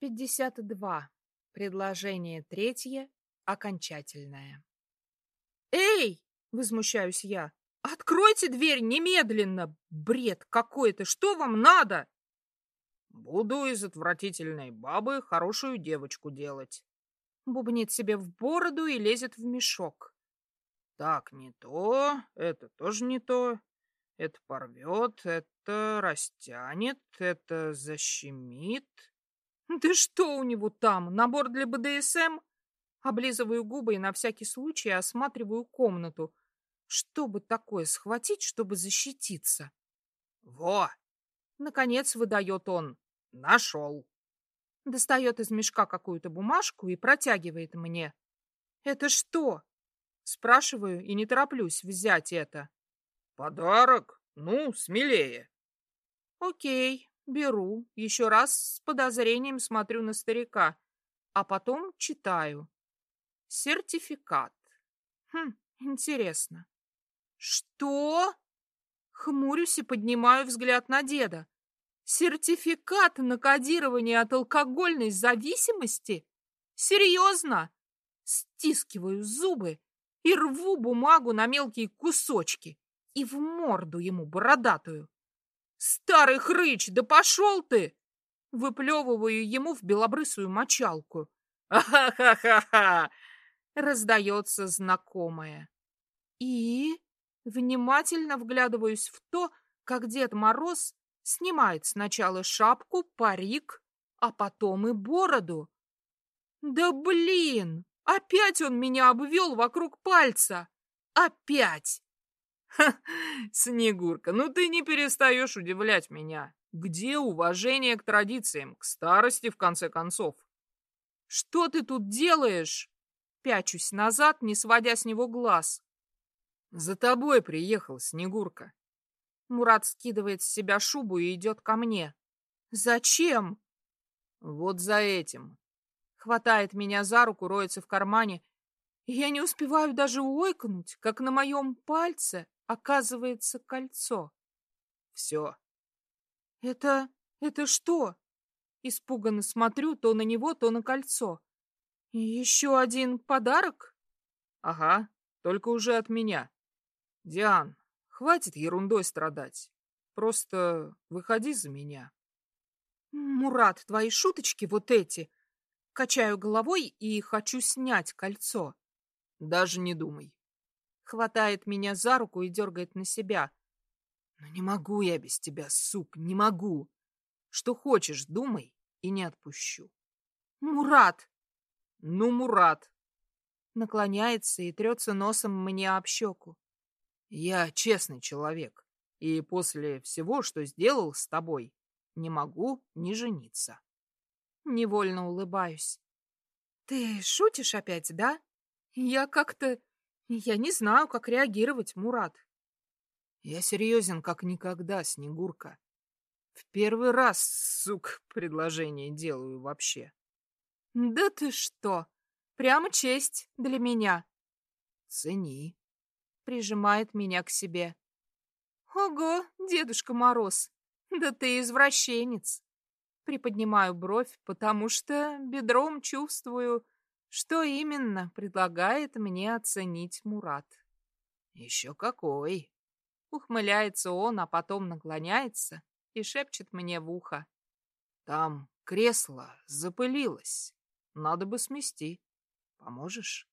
52. Предложение третье. Окончательное. «Эй!» — возмущаюсь я. «Откройте дверь немедленно! Бред какой-то! Что вам надо?» «Буду из отвратительной бабы хорошую девочку делать». Бубнит себе в бороду и лезет в мешок. «Так, не то, это тоже не то. Это порвет, это растянет, это защемит». Да что у него там? Набор для БДСМ? Облизываю губы и на всякий случай осматриваю комнату. Чтобы такое схватить, чтобы защититься? Во! Наконец выдает он. Нашел. Достает из мешка какую-то бумажку и протягивает мне. Это что? Спрашиваю и не тороплюсь взять это. Подарок? Ну, смелее. Окей, Беру, еще раз с подозрением смотрю на старика, а потом читаю. Сертификат. Хм, интересно. Что? Хмурюсь и поднимаю взгляд на деда. Сертификат на кодирование от алкогольной зависимости? Серьезно? Стискиваю зубы и рву бумагу на мелкие кусочки и в морду ему бородатую. «Старый хрыч, да пошел ты!» Выплевываю ему в белобрысую мочалку. «Ха-ха-ха-ха!» Раздается знакомое. И внимательно вглядываюсь в то, как Дед Мороз снимает сначала шапку, парик, а потом и бороду. Да блин! Опять он меня обвел вокруг пальца! Опять! Ха, Снегурка, ну ты не перестаешь удивлять меня. Где уважение к традициям, к старости, в конце концов? Что ты тут делаешь? Пячусь назад, не сводя с него глаз. За тобой приехал, Снегурка. Мурат скидывает с себя шубу и идет ко мне. Зачем? Вот за этим. Хватает меня за руку, роется в кармане. я не успеваю даже ойкнуть, как на моем пальце оказывается кольцо. Все. Это... это что? Испуганно смотрю то на него, то на кольцо. еще один подарок? Ага, только уже от меня. Диан, хватит ерундой страдать. Просто выходи за меня. Мурат, твои шуточки вот эти. Качаю головой и хочу снять кольцо. Даже не думай хватает меня за руку и дергает на себя. Но не могу я без тебя, сук, не могу. Что хочешь, думай, и не отпущу. Мурат! Ну, Мурат! Наклоняется и трется носом мне об щеку. Я честный человек, и после всего, что сделал с тобой, не могу не жениться. Невольно улыбаюсь. Ты шутишь опять, да? Я как-то я не знаю, как реагировать, Мурат. Я серьезен, как никогда, Снегурка. В первый раз, сук, предложение делаю вообще. Да ты что? Прямо честь для меня. Цени. Прижимает меня к себе. Ого, Дедушка Мороз, да ты извращенец. Приподнимаю бровь, потому что бедром чувствую, что именно предлагает мне оценить Мурат? Еще какой! Ухмыляется он, а потом наклоняется и шепчет мне в ухо. Там кресло запылилось. Надо бы смести. Поможешь?